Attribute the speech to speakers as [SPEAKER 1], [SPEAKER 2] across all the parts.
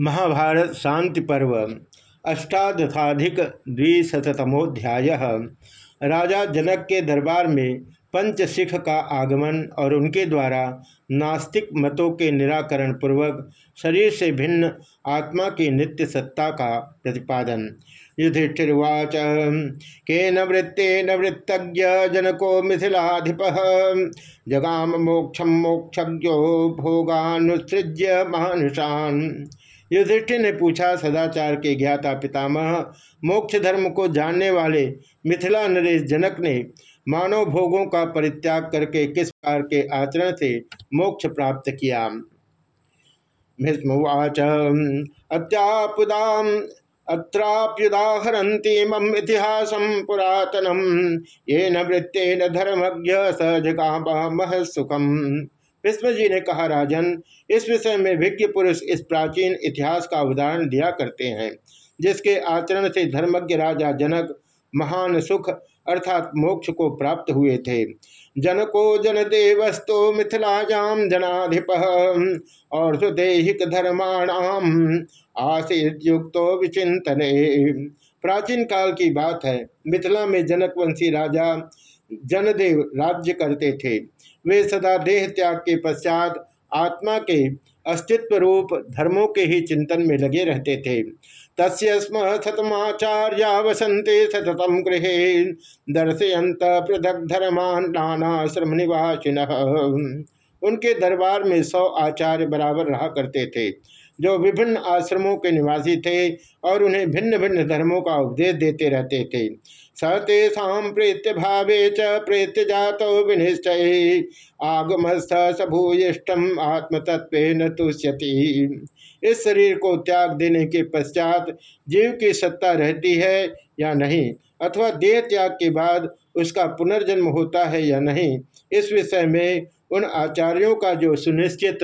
[SPEAKER 1] महाभारत शांति पर्व, अष्टादशाधिक द्विशतमोध्याय राजा जनक के दरबार में पंचशिख का आगमन और उनके द्वारा नास्तिक मतों के निराकरण पूर्वक शरीर से भिन्न आत्मा की नित्य सत्ता का प्रतिपादन। युधिष्ठिर्वाच केन वृत्तेन वृत्तज्ञ जनको मिथिलाधिप? जगाम मोक्षम मोक्षज्ञो भोगानुसृज्य महानुषान युधिष्ठिर ने पूछा, सदाचार के ज्ञाता पितामह, मोक्ष धर्म को जानने वाले मिथिला नरेश जनक ने मानव भोगों का परित्याग करके किस प्रकार के आचरण से मोक्ष प्राप्त किया? भीष्मवाच अत्यापुदाम अत्राप्युदाहरती इतिहास पुरातनम ये न धर्मज्ञ सहजगा सुखम। विष्णु जी ने कहा, राजन, इस विषय में विज्ञ पुरुष इस प्राचीन इतिहास का उदाहरण दिया करते हैं, जिसके आचरण से धर्मज्ञ राजा जनक महान सुख अर्थात मोक्ष को प्राप्त हुए थे। जनको जन देवस्तो मिथिलाजाम जनाधिप, और सुदेहिक धर्माणाम आशीष युक्तो विचिंतने प्राचीन काल की बात है, मिथिला में जनकवंशी राजा जनदेव राज्य करते थे। वे सदा देह त्याग के पश्चात आत्मा के अस्तित्व रूप धर्मों के ही चिंतन में लगे रहते थे। तस्य स्म सतमाचार्या वसंते सततम गृह दर्शयंत पृथक धर्मान नानाश्रम निवासिन उनके दरबार में सौ आचार्य बराबर रहा करते थे। जो विभिन्न आश्रमों के निवासी थे और उन्हें भिन्न भिन्न धर्मों का उपदेश देते रहते थे। सतेषा प्रेत्य भावे च प्रेत्य जात विनिश्चय आगमस्थ सभूयिष्टम आत्मतत्व न तुष्यति। इस शरीर को त्याग देने के पश्चात जीव की सत्ता रहती है या नहीं, अथवा देह त्याग के बाद उसका पुनर्जन्म होता है या नहीं, इस विषय में उन आचार्यों का जो सुनिश्चित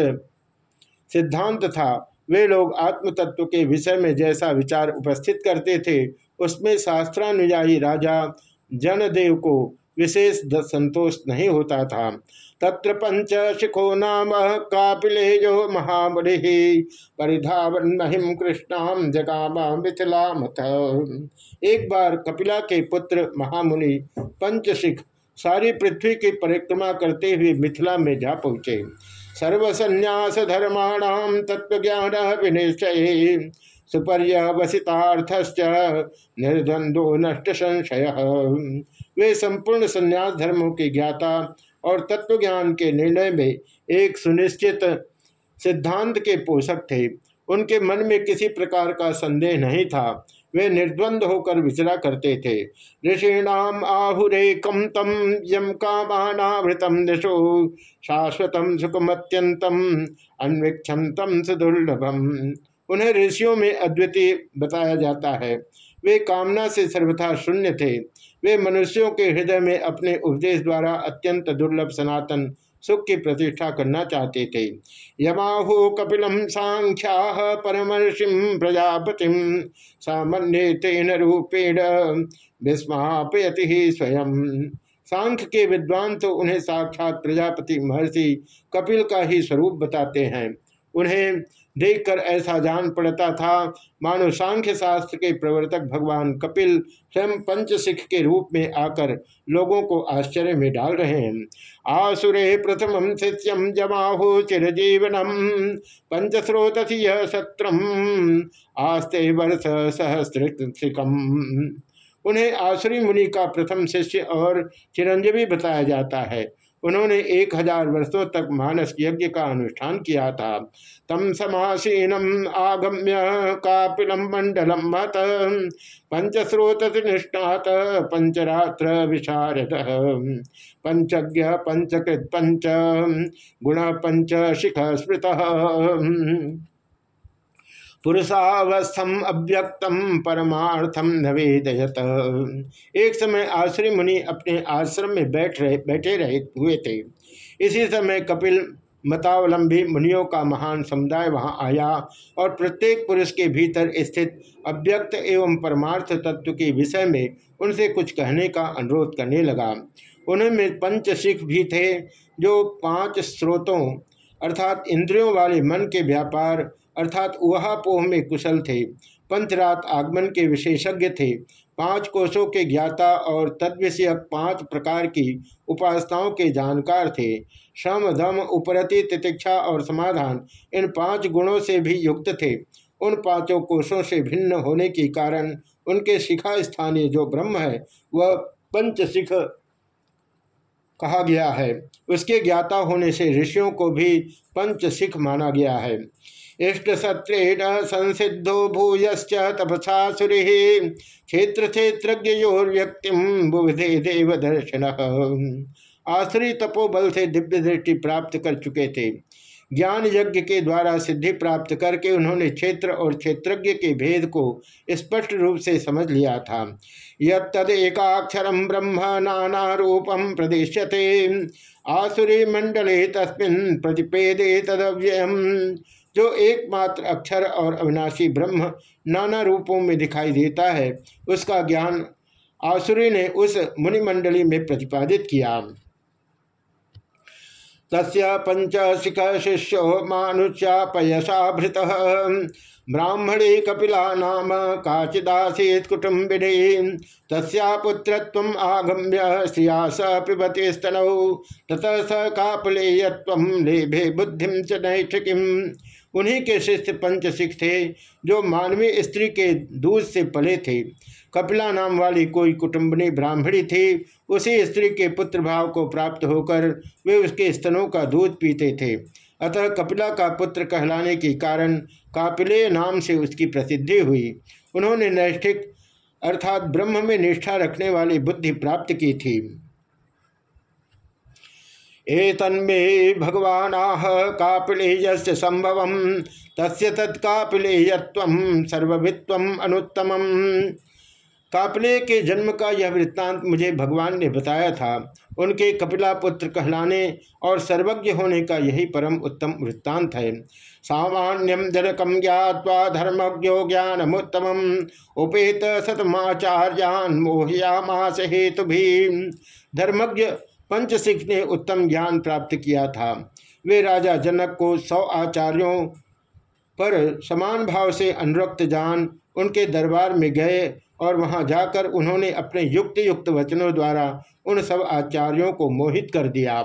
[SPEAKER 1] सिद्धांत था वे लोग आत्म तत्व के विषय में जैसा विचार उपस्थित करते थे, उसमें शास्त्रानुयायी राजा जनदेव को विशेष संतोष नहीं होता था। तत्र पंच शिखो नाम कापिले जो महाबलि परिधावन महिम कृष्णाम जगामा मिथिला मत। एक बार कपिला के पुत्र महामुनि पंचशिख सारी पृथ्वी की परिक्रमा करते हुए मिथिला में जा पहुँचे। सर्वसन्यास धर्माणाम तत्व ज्ञान विनिश्चय। सुपर्यवसितार्थश्च निर्द्वंदो नष्ट संशय वे संपूर्ण संन्यास धर्मों के ज्ञाता और तत्वज्ञान के निर्णय में एक सुनिश्चित सिद्धांत के पोषक थे। उनके मन में किसी प्रकार का संदेह नहीं था। वे निर्द्वंद होकर विचरा करते थे। ऋषिणाम आहुरेकम तम यम कामानावृतम दिशो शाश्वतम सुखमत्यंतम अन्वीक्षम सुदुर्लभम। उन्हें ऋषियों में अद्वितीय बताया जाता है। वे कामना से सर्वथा शून्य थे। वे मनुष्यों के हृदय में अपने उपदेश द्वारा अत्यंत दुर्लभ सनातन सुख की प्रतिष्ठा करना चाहते थे। यमाहु कपिलम सांख्या परमर्षिम प्रजापति सामान्य तेन रूपेण विस्मापयति ही स्वयं। सांख्य के विद्वान तो उन्हें साक्षात प्रजापति महर्षि कपिल का ही स्वरूप बताते हैं। उन्हें देखकर ऐसा जान पड़ता था। मानो सांख्य शास्त्र के प्रवर्तक भगवान कपिल स्वयं पंचसिख के रूप में आकर लोगों को आश्चर्य में डाल रहे हैं। आसुरे प्रथम शिष्यम जमाहु चिरजीवनम, पंचस्रोतसी सत्रम, आस्ते वर्ष सहस्रिकम उन्हें आसुरी मुनि का प्रथम शिष्य और चिरंजीवी बताया जाता है। उन्होंने एक हज़ार वर्षों तक मानस यज्ञ का अनुष्ठान किया था। तम समासीनम आगम्य कापिलम मंडलम मत। निष्ठात पंचरात्र विशारद। पंचज्ञ, पंचकृत, पंच गुण, पंच शिख स्मृत। पुरुषावस्थम अव्यक्तम परमार्थम नवेदयत। एक समय आश्रय मुनि अपने आश्रम में बैठ रहे, बैठे रहे, हुए थे। इसी समय कपिल मतावलंबी मुनियों का महान समुदाय वहाँ आया और प्रत्येक पुरुष के भीतर स्थित अव्यक्त एवं परमार्थ तत्व के विषय में उनसे कुछ कहने का अनुरोध करने लगा। उनमें पंच सिख भी थे, जो पाँच स्रोतों अर्थात इंद्रियों वाले मन के व्यापार अर्थात उहापोह में कुशल थे। पंचरात आगमन के विशेषज्ञ थे। पाँच कोशों के ज्ञाता और तद्विषयक पाँच प्रकार की उपासनाओं के जानकार थे। श्रम धम, उपरति, तितिक्षा और समाधान इन पाँच गुणों से भी युक्त थे। उन पाँचों कोशों से भिन्न होने के कारण उनके शिखा स्थानीय जो ब्रह्म है, वह पंच पंचशिख कहा गया है। उसके ज्ञाता होने से ऋषियों को भी पंचशिख माना गया है। इष्ट सत्रेण संसिद्धो भूयश्च तपसा सुरी। क्षेत्र क्षेत्रज्ञोर्व्यक्तिम बुधे देव दर्शन आश्री तपोबल से दिव्य दृष्टि प्राप्त कर चुके थे। ज्ञान यज्ञ के द्वारा सिद्धि प्राप्त करके उन्होंने क्षेत्र और क्षेत्रज्ञ के भेद को स्पष्ट रूप से समझ लिया था। यदेकाक्षर ब्रह्म नाना रूपम प्रदेश्यते। आसुरी मंडले तस्मिन प्रतिपेदे जो एकमात्र अक्षर और अविनाशी ब्रह्म नाना रूपों में दिखाई देता है, उसका ज्ञान आसुरी ने उस मुनिमंडली में प्रतिपादित किया। तस्य पंचशिख शिष्यो मानुष्यापयसा भृत ब्राह्मणे कपिला नाम काचिदासीत कुटुम्बिनी। तस्या आगम्य श्रिया स पिबते स्तनौ। ततः स कापलेयत्व लेभे बुद्धि च नैष्ठिकीम। उन्हीं के शिष्य पंचशिख थे, जो मानवीय स्त्री के दूध से पले थे। कपिला नाम वाली कोई कुटुंबनी ब्राह्मणी थी, उसी स्त्री के पुत्र भाव को प्राप्त होकर वे उसके स्तनों का दूध पीते थे। अतः कपिला का पुत्र कहलाने के कारण कापिले नाम से उसकी प्रसिद्धि हुई। उन्होंने नैष्ठिक, अर्थात ब्रह्म में निष्ठा रखने वाली बुद्धि प्राप्त की थी। एतन्मे भगवानाह कापिलेय संभव, तस्य तत्कापिलेयत्व सर्वभित्व अनुत्तम कापले के जन्म का यह वृत्तांत मुझे भगवान ने बताया था। उनके कपिला पुत्र कहलाने और सर्वज्ञ होने का यही परम उत्तम वृत्तांत है। सामान्यम जनकम ज्ञावा धर्मज्ञो ज्ञानमुत्तम उपेत सतमाचार्यान मोहयामास हेतु भी धर्मज्ञ पंचशिख ने उत्तम ज्ञान प्राप्त किया था। वे राजा जनक को सौ आचार्यों पर समान भाव से अनुरक्त जान उनके दरबार में गए और वहाँ जाकर उन्होंने अपने युक्त युक्त वचनों द्वारा उन सब आचार्यों को मोहित कर दिया।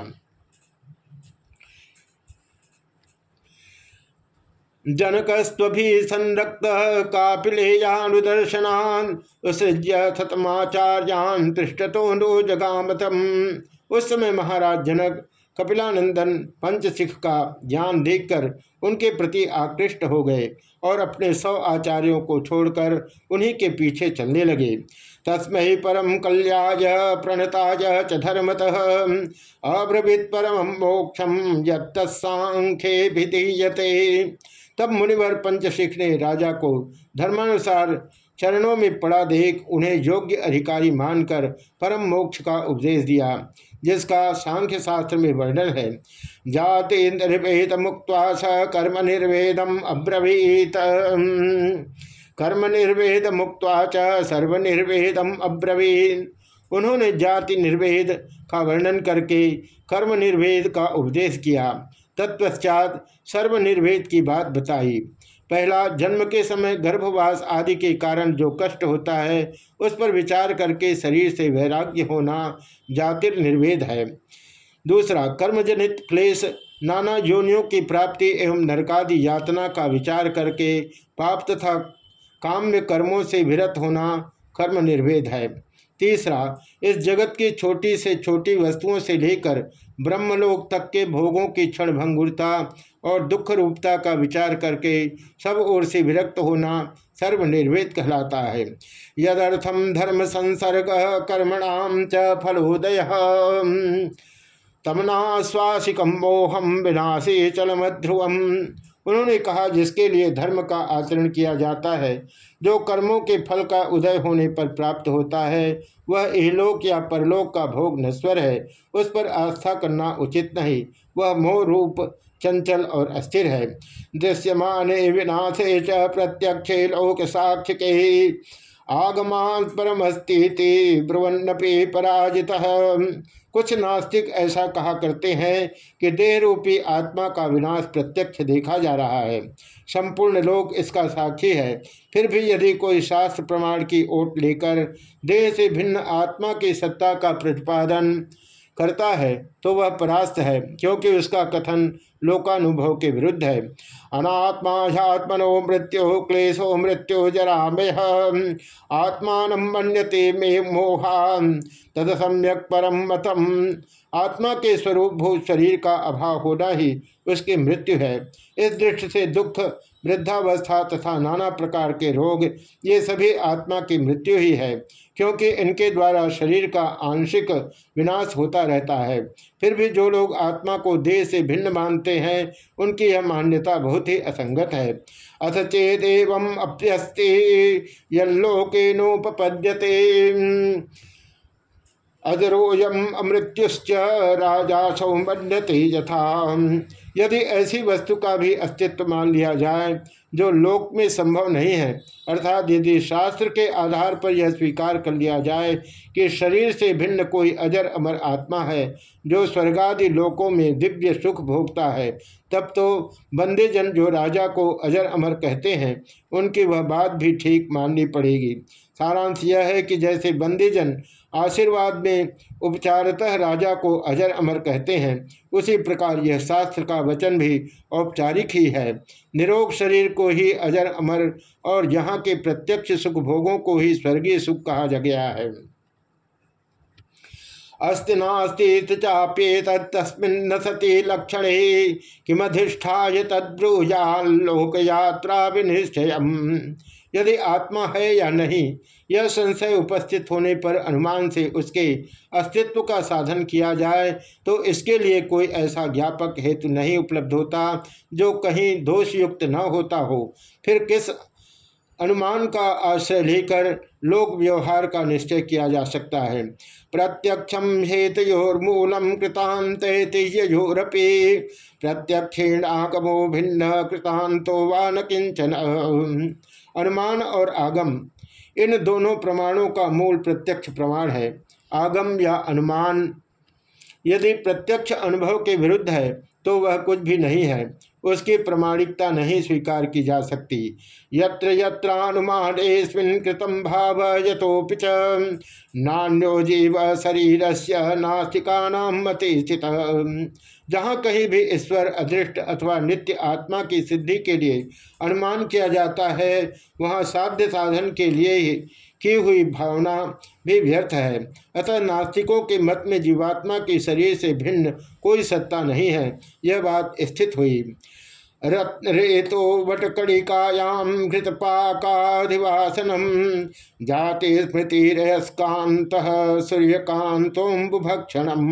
[SPEAKER 1] जनकस्वी संरक्त कापिलेयानुदर्शनान उत्सृज्य थतमाचार्यान पृष्ठतो नो जगामतम। उस समय महाराज जनक कपिलानंदन पंचशिख का ज्ञान देखकर उनके प्रति आकृष्ट हो गए और अपने सौ आचार्यों को छोड़कर उन्हीं के पीछे चलने लगे। तस्मय परम कल्याय, प्रणताय च धर्मत, अब्रवीत परम मोक्षम यत्सांख्ये भिधीयते तब मुनिवर पंचशिख ने राजा को धर्मानुसार चरणों में पड़ा देख उन्हें योग्य अधिकारी मानकर परम मोक्ष का उपदेश दिया। जिसका सांख्य शास्त्र में वर्णन है। जाति निर्वेद मुक्त स कर्म निर्वेदम अब्रवीत। कर्म निर्वेद मुक्त च सर्वनिर्वेदम अब्रवीत। उन्होंने जाति निर्वेद का वर्णन करके कर्म निर्वेद का उपदेश किया। तत्पश्चात सर्वनिर्वेद की बात बताई। पहला जन्म के समय गर्भवास आदि के कारण जो कष्ट होता है, उस पर विचार करके शरीर से वैराग्य होना जातिर निर्वेद है। दूसरा, कर्मजनित क्लेश, नाना योनियों की प्राप्ति एवं नरकादि यातना का विचार करके पाप तथा काम्य कर्मों से विरत होना कर्म निर्वेद है। तीसरा, इस जगत की छोटी से छोटी वस्तुओं से लेकर ब्रह्मलोक तक के भोगों की क्षण भंगुरता और दुख रूपता का विचार करके सब ओर से विरक्त होना सर्वनिर्वेद कहलाता है। यदर्थम धर्म संसर्ग कर्मणाम च फलोदय। तमना स्वासिकम मोहम विनाशे चलमध्रुवम। उन्होंने कहा, जिसके लिए धर्म का आचरण किया जाता है, जो कर्मों के फल का उदय होने पर प्राप्त होता है, वह इहलोक या परलोक का भोग नश्वर है, उस पर आस्था करना उचित नहीं। वह मोह रूप चंचल और अस्थिर है। दृश्यमान विनाशे च प्रत्यक्ष लोक साक्ष्य के आगमान परमस्ती ब्रुवन्नपि पराजित। कुछ नास्तिक ऐसा कहा करते हैं कि देह रूपी आत्मा का विनाश प्रत्यक्ष देखा जा रहा है। संपूर्ण लोग इसका साक्षी है। फिर भी यदि कोई शास्त्र प्रमाण की ओट लेकर देह से भिन्न आत्मा की सत्ता का प्रतिपादन करता है तो वह परास्त है, क्योंकि उसका कथन लोकानुभव के विरुद्ध है। अनात्मा ह्यात्मनो मृत्यु क्लेशो मृत्यु जरा में आत्मान मन्यते मे मोहान तद सम्यक परम मतम। आत्मा के स्वरूप भूत शरीर का अभाव होना ही उसकी मृत्यु है। इस दृष्टि से दुख वृद्धावस्था तथा नाना प्रकार के रोग, ये सभी आत्मा की मृत्यु ही है, क्योंकि इनके द्वारा शरीर का आंशिक विनाश होता रहता है। फिर भी जो लोग आत्मा को देह से भिन्न मानते हैं, उनकी यह मान्यता बहुत ही असंगत है। अथ चेत एवं अप्यस्ते यल्लोकेनोपद्यते अजरोयम अमृत्युश्च राजा सौमन्यते यथा यदि ऐसी वस्तु का भी अस्तित्व मान लिया जाए, जो लोक में संभव नहीं है, अर्थात यदि शास्त्र के आधार पर यह स्वीकार कर लिया जाए कि शरीर से भिन्न कोई अजर अमर आत्मा है, जो स्वर्गादि लोकों में दिव्य सुख भोगता है, तब तो बंदेजन जो राजा को अजर अमर कहते हैं, उनकी वह बात भी ठीक माननी पड़ेगी। सारांश यह है कि जैसे बंदीजन आशीर्वाद में उपचारतः राजा को अजर अमर कहते हैं। उसी प्रकार यह शास्त्र का वचन भी औपचारिक ही है। निरोग शरीर को ही अजर अमर और यहाँ के प्रत्यक्ष सुख भोगों को ही स्वर्गीय सुख कहा जा गया है। अस्ति नास्ती चाप्ये तस्मिन्न सती लक्षण। किमधिष्ठा तद्रुजा विनिश्चय यदि आत्मा है या नहीं, यह संशय उपस्थित होने पर अनुमान से उसके अस्तित्व का साधन किया जाए तो इसके लिए कोई ऐसा ज्ञापक हेतु नहीं उपलब्ध होता जो कहीं दोषयुक्त न होता हो। फिर किस अनुमान का आश्रय लेकर लोक व्यवहार का निश्चय किया जा सकता है? प्रत्यक्षम हेतोर्मूलम कृतांतोरपी प्रत्यक्षेणागमो भिन्न कृतांतो व न किंचन अनुमान और आगम, इन दोनों प्रमाणों का मूल प्रत्यक्ष प्रमाण है। आगम या अनुमान, यदि प्रत्यक्ष अनुभव के विरुद्ध है तो वह कुछ भी नहीं है। उसकी प्रमाणिकता नहीं स्वीकार की जा सकती। यत्र यत्रानुमानेस्मिन् कृतम भाव यथोपि च। नान्यो जीव शरीर से नास्तिका मति जहाँ कहीं भी ईश्वर, अदृष्ट अथवा नित्य आत्मा की सिद्धि के लिए अनुमान किया जाता है, वहाँ साध्य साधन के लिए ही की हुई भावना भी व्यर्थ है। अतः नास्तिकों के मत में जीवात्मा के शरीर से भिन्न कोई सत्ता नहीं है। यह बात स्थित हुई। रेतो वटकड़िकायाम घृतपाकाधिवासनम जाति स्मृति रहस्कांत सूर्यकांतोम्बुभक्षणम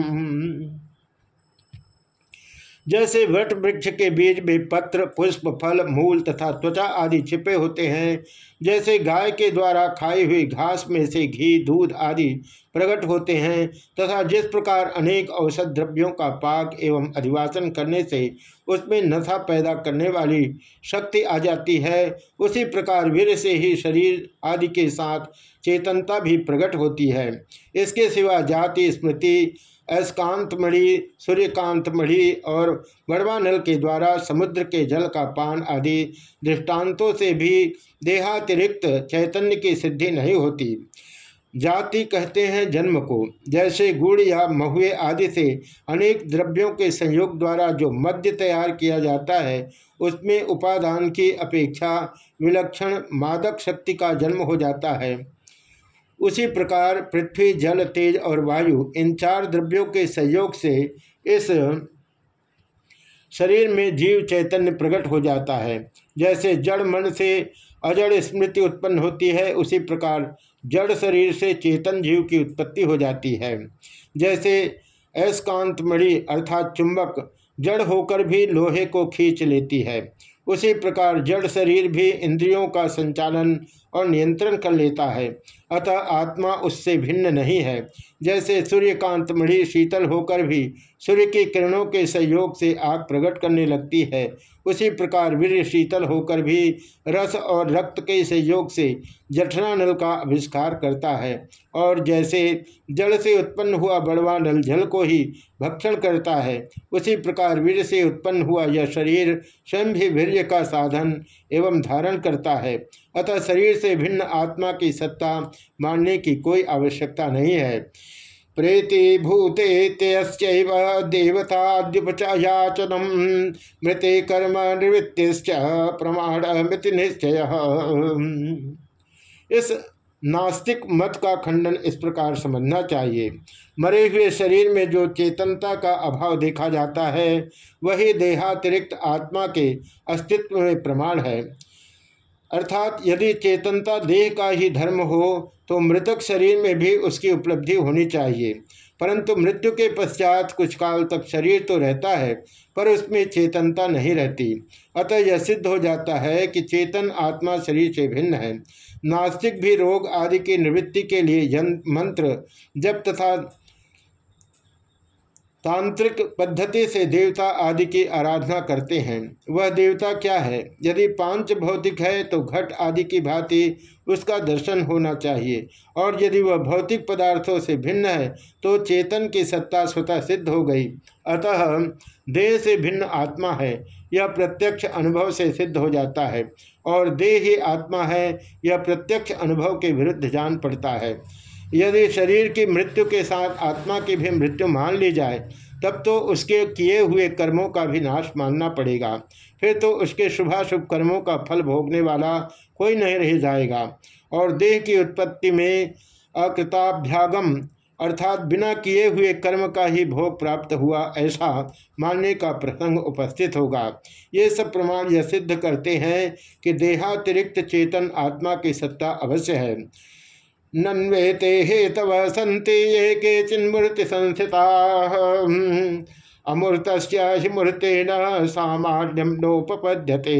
[SPEAKER 1] जैसे वट वृक्ष के बीज में पत्र, पुष्प, फल, मूल तथा त्वचा आदि छिपे होते हैं, जैसे गाय के द्वारा खाई हुई घास में से घी, दूध आदि प्रकट होते हैं, तथा जिस प्रकार अनेक औषध द्रव्यों का पाक एवं अधिवासन करने से उसमें नशा पैदा करने वाली शक्ति आ जाती है, उसी प्रकार वीर से ही शरीर आदि के साथ चेतनता भी प्रकट होती है। इसके सिवा जाति, स्मृति अस्कांत मणि सूर्यकांत मणि और बड़वानल के द्वारा समुद्र के जल का पान आदि दृष्टांतों से भी देहातिरिक्त चैतन्य की सिद्धि नहीं होती। जाति कहते हैं जन्म को। जैसे गुड़ या महुए आदि से अनेक द्रव्यों के संयोग द्वारा जो मद्य तैयार किया जाता है, उसमें उपादान की अपेक्षा विलक्षण मादक शक्ति का जन्म हो जाता है। उसी प्रकार पृथ्वी, जल, तेज और वायु, इन चार द्रव्यों के सहयोग से इस शरीर में जीव चैतन्य प्रकट हो जाता है। जैसे जड़ मन से अजड़ स्मृति उत्पन्न होती है, उसी प्रकार जड़ शरीर से चेतन जीव की उत्पत्ति हो जाती है। जैसे अयस्कांत मणि अर्थात चुंबक जड़ होकर भी लोहे को खींच लेती है, उसी प्रकार जड़ शरीर भी इंद्रियों का संचालन और नियंत्रण कर लेता है। अतः आत्मा उससे भिन्न नहीं है। जैसे सूर्यकांत मणि शीतल होकर भी सूर्य की किरणों के सहयोग से आग प्रकट करने लगती है, उसी प्रकार वीर शीतल होकर भी रस और रक्त के सहयोग से जठना नल का आविष्कार करता है। और जैसे जल से उत्पन्न हुआ बड़वा नल जल को ही भक्षण करता है, उसी प्रकार वीर से उत्पन्न हुआ यह शरीर स्वयं भी वीर्य का साधन एवं धारण करता है। अतः शरीर से भिन्न आत्मा की सत्ता मानने की कोई आवश्यकता नहीं है। प्रेति भूते त्यश्चैव देवताद्युपचायाचनम मृते कर्म निवृत्तिश्च प्रमाण मृति निश्चय इस नास्तिक मत का खंडन इस प्रकार समझना चाहिए। मरे हुए शरीर में जो चेतनता का अभाव देखा जाता है, वही देहातिरिक्त आत्मा के अस्तित्व में प्रमाण है। अर्थात यदि चेतनता देह का ही धर्म हो तो मृतक शरीर में भी उसकी उपलब्धि होनी चाहिए। परंतु मृत्यु के पश्चात कुछ काल तक शरीर तो रहता है, पर उसमें चेतनता नहीं रहती। अतः यह सिद्ध हो जाता है कि चेतन आत्मा शरीर से भिन्न है। नास्तिक भी रोग आदि की निवृत्ति के लिए मंत्र जब तथा तांत्रिक पद्धति से देवता आदि की आराधना करते हैं। वह देवता क्या है? यदि पाँच भौतिक है तो घट आदि की भांति उसका दर्शन होना चाहिए। और यदि वह भौतिक पदार्थों से भिन्न है तो चेतन की सत्ता स्वतः सिद्ध हो गई। अतः देह से भिन्न आत्मा है, यह प्रत्यक्ष अनुभव से सिद्ध हो जाता है। और देह ही आत्मा है, यह प्रत्यक्ष अनुभव के विरुद्ध जान पड़ता है। यदि शरीर की मृत्यु के साथ आत्मा की भी मृत्यु मान ली जाए, तब तो उसके किए हुए कर्मों का भी नाश मानना पड़ेगा। फिर तो उसके शुभाशुभ कर्मों का फल भोगने वाला कोई नहीं रह जाएगा। और देह की उत्पत्ति में अकृताभ्यागम, अर्थात बिना किए हुए कर्म का ही भोग प्राप्त हुआ, ऐसा मानने का प्रसंग उपस्थित होगा। ये सब प्रमाण यह सिद्ध करते हैं कि देहातिरिक्त चेतन आत्मा की सत्ता अवश्य है। नन्वेते हेतव सन्ति ये के चिन्मूर्ति संस्थिता अमूर्त मूर्तेन सामान्यम नोपपद्यते।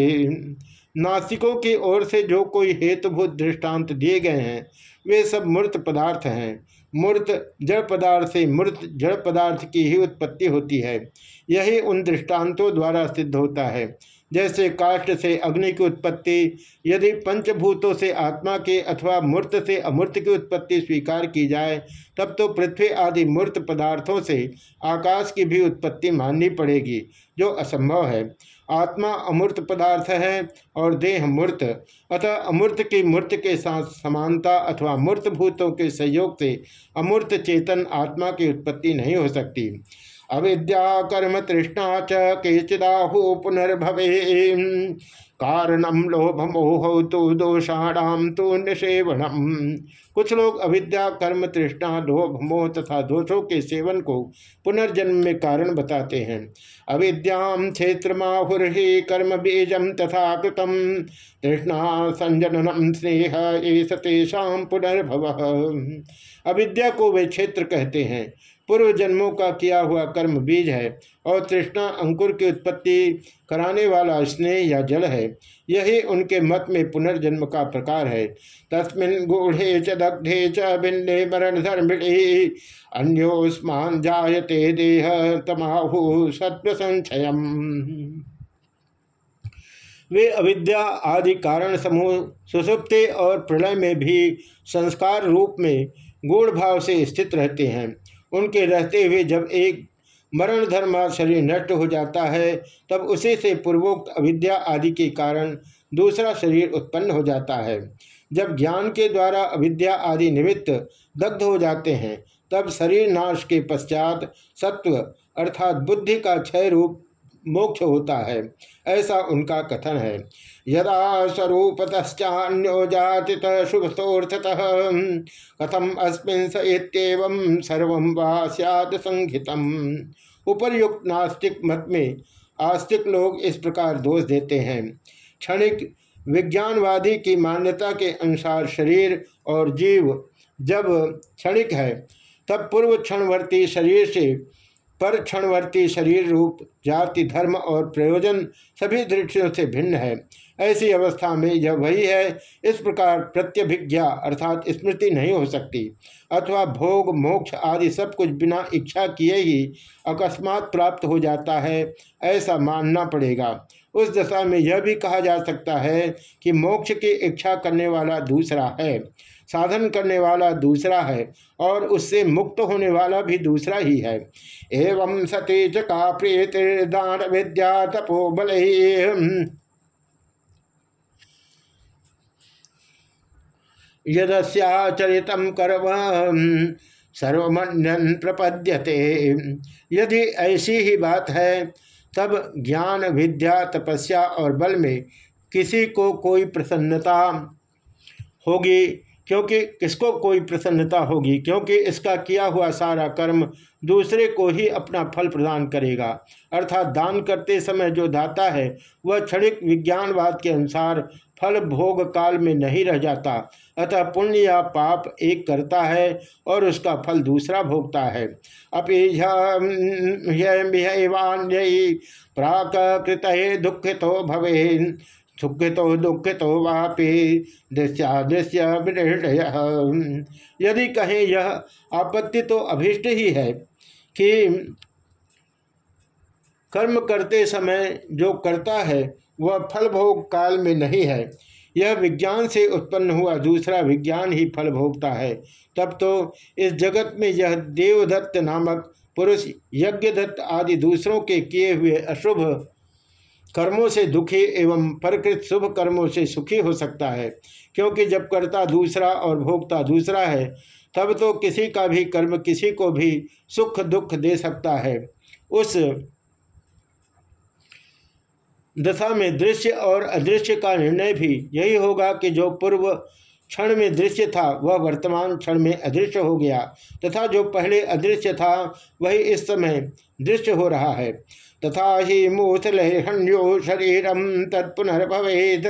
[SPEAKER 1] नास्तिकों की ओर से जो कोई हेतुभूत दृष्टांत दिए गए हैं, वे सब मूर्त पदार्थ हैं। मूर्त जड़ पदार्थ से मूर्त जड़ पदार्थ की ही उत्पत्ति होती है। यही उन दृष्टांतों द्वारा सिद्ध होता है। जैसे काष्ठ से अग्नि की उत्पत्ति, यदि पंचभूतों से आत्मा के अथवा मूर्त से अमूर्त की उत्पत्ति स्वीकार की जाए, तब तो पृथ्वी आदि मूर्त पदार्थों से आकाश की भी उत्पत्ति माननी पड़ेगी, जो असंभव है। आत्मा अमूर्त पदार्थ है और देह मूर्त। अतः अमूर्त की मूर्त के साथ समानता अथवा मूर्त भूतों के सहयोग से अमूर्त चेतन आत्मा की उत्पत्ति नहीं हो सकती। अविद्या कर्म तृष्णा च केचिदाहु पुनर्भवे कारणम लोभ मोह तो दोषाणाम तो निषेवणम। कुछ लोग अविद्या, कर्म, तृष्णा, लोभ, मोह तथा दोषों के सेवन को पुनर्जन्म में कारण बताते हैं। अविद्याम क्षेत्र माहुर्हि कर्म बीजम तथा कृतम तृष्णा संजननम स्नेह ये सतेषा पुनर्भव। अविद्या को वे क्षेत्र कहते हैं। पूर्व जन्मों का किया हुआ कर्म बीज है और तृष्णा, अंकुर की उत्पत्ति कराने वाला स्नेह या जल है। यही उनके मत में पुनर्जन्म का प्रकार है। तस्मिन गूढ़े च, दग्धे च, भिन्ने मरण धर्मिणी अन्योस्मान जायते देह तमाहु सत्व संचय वे अविद्या आदि कारण समूह, सुसुप्ति और प्रलय में भी संस्कार रूप में गूढ़ भाव से स्थित रहते हैं। उनके रहते हुए जब एक मरण धर्म शरीर नष्ट हो जाता है, तब उसी से पूर्वोक्त अविद्या आदि के कारण दूसरा शरीर उत्पन्न हो जाता है। जब ज्ञान के द्वारा अविद्या आदि निमित्त दग्ध हो जाते हैं, तब शरीर नाश के पश्चात सत्व अर्थात बुद्धि का क्षय रूप मोक्ष होता है। ऐसा उनका कथन है। यदा स्वरूपतश्चान्यो जाति शुभतोर्थतः कथम अस्मिन स सर्व सैद संहितम। उपर्युक्त नास्तिक मत में आस्तिक लोग इस प्रकार दोष देते हैं। क्षणिक विज्ञानवादी की मान्यता के अनुसार शरीर और जीव जब क्षणिक है, तब पूर्व क्षणवर्ती शरीर से पर क्षणवर्ती शरीर रूप, जाति, धर्म और प्रयोजन सभी दृष्टियों से भिन्न है। ऐसी अवस्था में यह वही है, इस प्रकार प्रत्यभिज्ञा अर्थात स्मृति नहीं हो सकती। अथवा भोग, मोक्ष आदि सब कुछ बिना इच्छा किए ही अकस्मात प्राप्त हो जाता है, ऐसा मानना पड़ेगा। उस दशा में यह भी कहा जा सकता है कि मोक्ष की इच्छा करने वाला दूसरा है। साधन करने वाला दूसरा है और उससे मुक्त होने वाला भी दूसरा ही है। एवं सती च का प्रियतिर्दान विद्या तपो बल यदस्याचरित कर्म सर्वमन्यन प्रपद्यते। यदि ऐसी ही बात है, तब ज्ञान, विद्या, तपस्या और बल में किसी को कोई प्रसन्नता होगी क्योंकि किसको कोई प्रसन्नता होगी? क्योंकि इसका किया हुआ सारा कर्म दूसरे को ही अपना फल प्रदान करेगा। अर्थात दान करते समय जो दाता है, वह क्षणिक विज्ञानवाद के अनुसार फल भोग काल में नहीं रह जाता। अतः पुण्य या पाप एक करता है और उसका फल दूसरा भोगता है। अपि प्राक कृत दुखितो भवे सुखितो दुखितो वापी दृश्यादृश्य विनिर्णय। यदि कहें यह आपत्ति तो अभिष्ट ही है कि कर्म करते समय जो करता है, वह फलभोग काल में नहीं है। यह विज्ञान से उत्पन्न हुआ दूसरा विज्ञान ही फल भोगता है। तब तो इस जगत में यह देवदत्त नामक पुरुष, यज्ञदत्त आदि दूसरों के किए हुए अशुभ कर्मों से दुखी एवं प्रकृत शुभ कर्मों से सुखी हो सकता है, क्योंकि जब कर्ता दूसरा और भोक्ता दूसरा है, तब तो किसी का भी कर्म किसी को भी सुख दुख दे सकता है। उस दशा में दृश्य और अदृश्य का निर्णय भी यही होगा कि जो पूर्व क्षण में दृश्य था, वह वर्तमान क्षण में अदृश्य हो गया, तथा जो पहले अदृश्य था, वही इस समय दृश्य हो रहा है। तथा ही मूथल मूसलहण्यो शरीरम तत्पुनर्भवेद।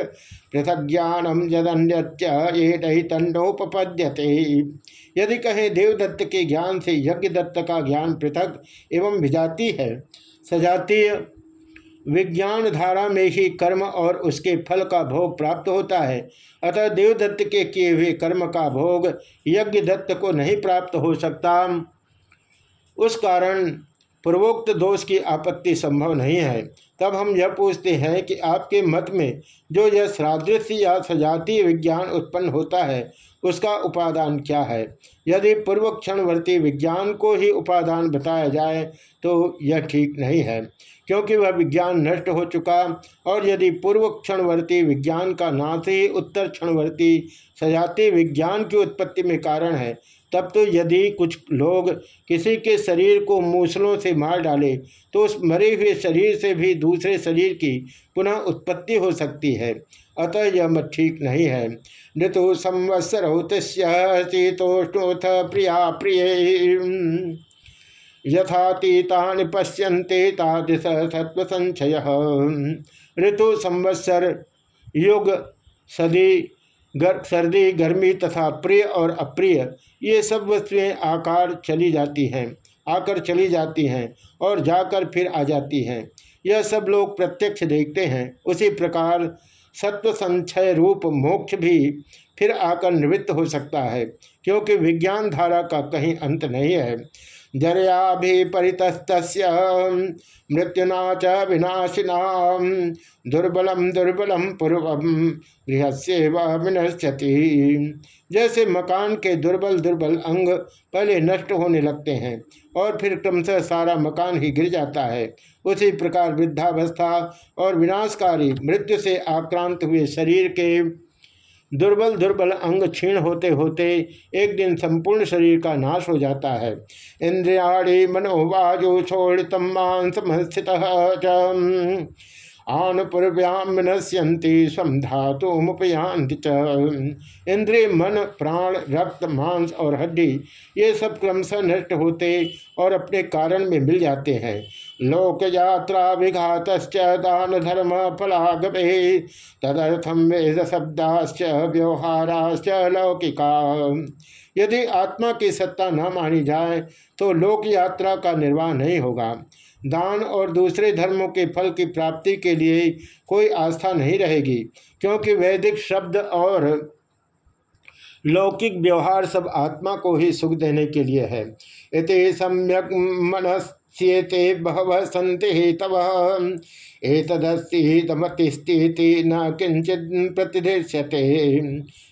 [SPEAKER 1] पृथक ज्ञानम यदन्य तंडोपद्यते यदि कहे देवदत्त के ज्ञान से यज्ञ दत्त का ज्ञान पृथक एवं विजाती है, सजातीय विज्ञान धारा में ही कर्म और उसके फल का भोग प्राप्त होता है। अतः देवदत्त के किए हुए कर्म का भोग यज्ञ दत्त को नहीं प्राप्त हो सकता। उस कारण पूर्वोक्त दोष की आपत्ति संभव नहीं है। तब हम यह पूछते हैं कि आपके मत में जो यह श्रादृश्य या सजातीय विज्ञान उत्पन्न होता है, उसका उपादान क्या है? यदि पूर्व क्षणवर्ती विज्ञान को ही उपादान बताया जाए तो यह ठीक नहीं है, क्योंकि वह विज्ञान नष्ट हो चुका और यदि पूर्व क्षणवर्ती विज्ञान का नाश ही उत्तर क्षणवर्ती सजातीय विज्ञान की उत्पत्ति में कारण है तब तो यदि कुछ लोग किसी के शरीर को मूसलों से मार डाले तो उस मरे हुए शरीर से भी दूसरे शरीर की पुनः उत्पत्ति हो सकती है। अतः यह मत ठीक नहीं है। ऋतु संवत्सर शीतोष्णोथ प्रिया प्रिय। यथातीता पश्यन्ते सत्व संचय ऋतु संवत्सर युग सदी गर, सर्दी गर्मी तथा प्रिय और अप्रिय ये सब वस्तुएँ आकार चली जाती हैं आकर चली जाती हैं और जाकर फिर आ जाती हैं। यह सब लोग प्रत्यक्ष देखते हैं। उसी प्रकार सत्व संचय रूप मोक्ष भी फिर आकर निवृत्त हो सकता है क्योंकि विज्ञान धारा का कहीं अंत नहीं है। जरियाभिपरितस्त मृत्युना च विनाशिना दुर्बलम दुर्बलम पूर्व गृहस्व विनश्यति। जैसे मकान के दुर्बल दुर्बल अंग पहले नष्ट होने लगते हैं और फिर क्रमशः सारा मकान ही गिर जाता है। उसी प्रकार वृद्धावस्था और विनाशकारी मृत्यु से आक्रांत हुए शरीर के दुर्बल दुर्बल अंग क्षीण होते होते एक दिन संपूर्ण शरीर का नाश हो जाता है। इंद्रियाड़ी मनोवाजो छोड़ित मांस स्थित आन पूर्व्याम विनश्यंती स्वम धातु मुपयांति इंद्रिय मन, प्राण, रक्त, मांस और हड्डी, ये सब क्रमशः नष्ट होते और अपने कारण में मिल जाते हैं। लोक यात्रा विघात दान धर्म फलागमे तदर्थम वेद शब्दाश्च व्यवहाराश्च लौकिका। यदि आत्मा की सत्ता न मानी जाए तो लोक यात्रा का निर्वाह नहीं होगा। दान और दूसरे धर्मों के फल की प्राप्ति के लिए कोई आस्था नहीं रहेगी, क्योंकि वैदिक शब्द और लौकिक व्यवहार सब आत्मा को ही सुख देने के लिए है। इति सम्यक मनस्येते बहव संति तव एतदस्तिमतिस्थिति न किंचित प्रतिदृश्यते।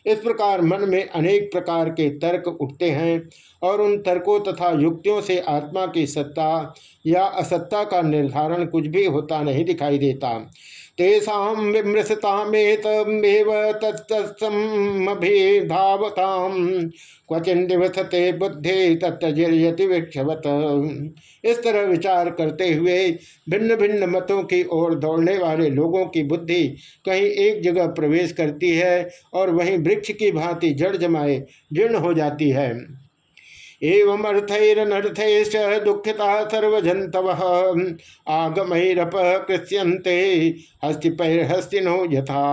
[SPEAKER 1] इस प्रकार मन में अनेक प्रकार के तर्क उठते हैं और उन तर्कों तथा युक्तियों से आत्मा की सत्ता या असत्ता का निर्धारण कुछ भी होता नहीं दिखाई देता। तेषा विमृशतामेतमेव तत्समभिधावताम क्वचिन दिवसते बुद्धि तत्जिर्यति विक्षवत। इस तरह विचार करते हुए भिन्न भिन्न मतों की ओर दौड़ने वाले लोगों की बुद्धि कहीं एक जगह प्रवेश करती है और वहीं वृक्ष की भांति जड़ जमाए जीर्ण हो जाती है। एवं अर्थरनर्थेश दुखिता सर्वजंतव आगमरप कृष्यंते हस्तिपैरहस्तिनो यथा।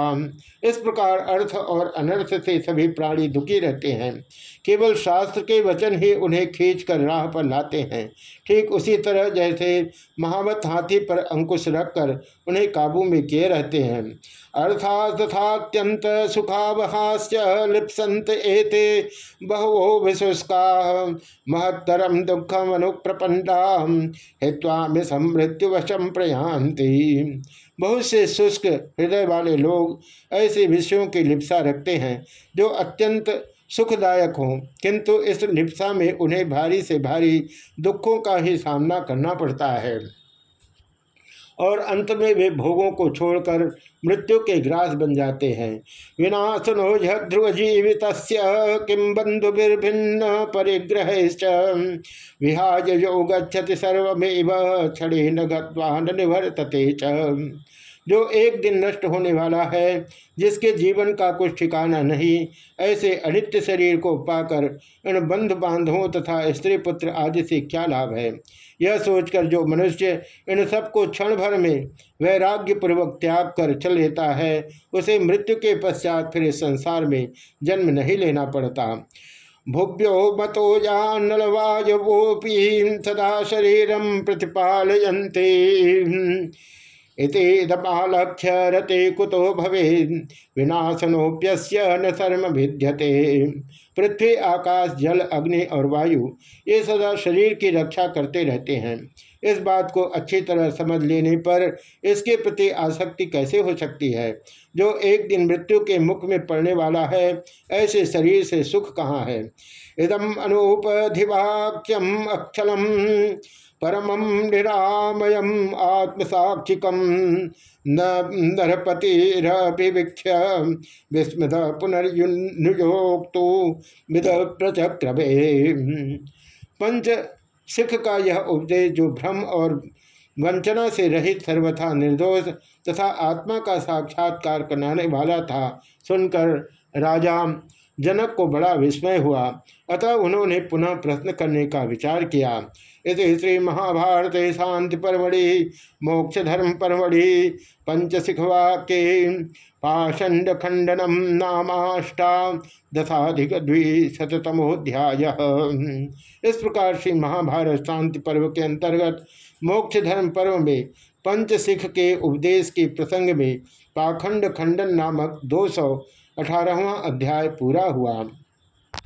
[SPEAKER 1] इस प्रकार अर्थ और अनर्थ से सभी प्राणी दुखी रहते हैं। केवल शास्त्र के वचन ही उन्हें खींच कर राह पर लाते हैं। ठीक उसी तरह जैसे महावत हाथी पर अंकुश रखकर उन्हें काबू में किए रहते हैं। अर्थात तथात्यंत सुखावहास्य लिप्संत एते बहवो विशुष्का महत्तरम दुखम अनुप्रपंडा हित्वा मृत्यु वशम प्रयांति बहुत से शुष्क हृदय वाले लोग ऐसे विषयों की लिप्सा रखते हैं जो अत्यंत सुखदायक हों। किंतु इस लिप्सा में उन्हें भारी से भारी दुखों का ही सामना करना पड़ता है। और अंत में वे भोगों को छोड़कर मृत्यु के ग्रास बन जाते हैं। विनाशनो ध्रुव जीवित किम बंधुभिन्न परिग्रह विहाज यो गति सर्वमेव क्षणे न गत्वान निवर्तते जो एक दिन नष्ट होने वाला है, जिसके जीवन का कुछ ठिकाना नहीं, ऐसे अनित्य शरीर को पाकर इन बंध बांधवों तथा स्त्री पुत्र आदि से क्या लाभ है? यह सोचकर जो मनुष्य इन सबको क्षण भर में वैराग्य पूर्वक त्याग कर चल लेता है, उसे मृत्यु के पश्चात फिर संसार में जन्म नहीं लेना पड़ता। भुव्यो मतो जानलवाजवोपी सदा शरीरम प्रतिपालयन्ते। इतिदमालक्ष्य रते कुतो भवे विनाशनोप्यस्य न शर्म भिद्यते। पृथ्वी, आकाश, जल, अग्नि और वायु, ये सदा शरीर की रक्षा करते रहते हैं। इस बात को अच्छी तरह समझ लेने पर इसके प्रति आसक्ति कैसे हो सकती है? जो एक दिन मृत्यु के मुख में पड़ने वाला है, ऐसे शरीर से सुख कहाँ है? इदम अनुपधिवाक्यम अक्षलम। परमं निरामयम आत्मसाक्षिकम नरपतिरभिवीक्ष्य विस्मृत पुनर्युक्तो विद प्रचक्रभे पंच सिख का यह उपदेश जो भ्रम और वंचना से रहित सर्वथा निर्दोष तथा आत्मा का साक्षात्कार कराने वाला था, सुनकर राजा जनक को बड़ा विस्मय हुआ। अतः उन्होंने पुनः प्रश्न करने का विचार किया। इस श्री महाभारत शांति परमढ़ि, मोक्ष धर्म परमढ़ि, पंचशिखवाक्य पाषंड खंडनम नामाष्टा दशाधिक द्विशतमोध्याय इस प्रकार से महाभारत शांति पर्व के अंतर्गत मोक्ष धर्म पर्व में पंचशिख के उपदेश के प्रसंग में पाखंड खंडन नामक दो सौ अठारहवा अध्याय पूरा हुआ।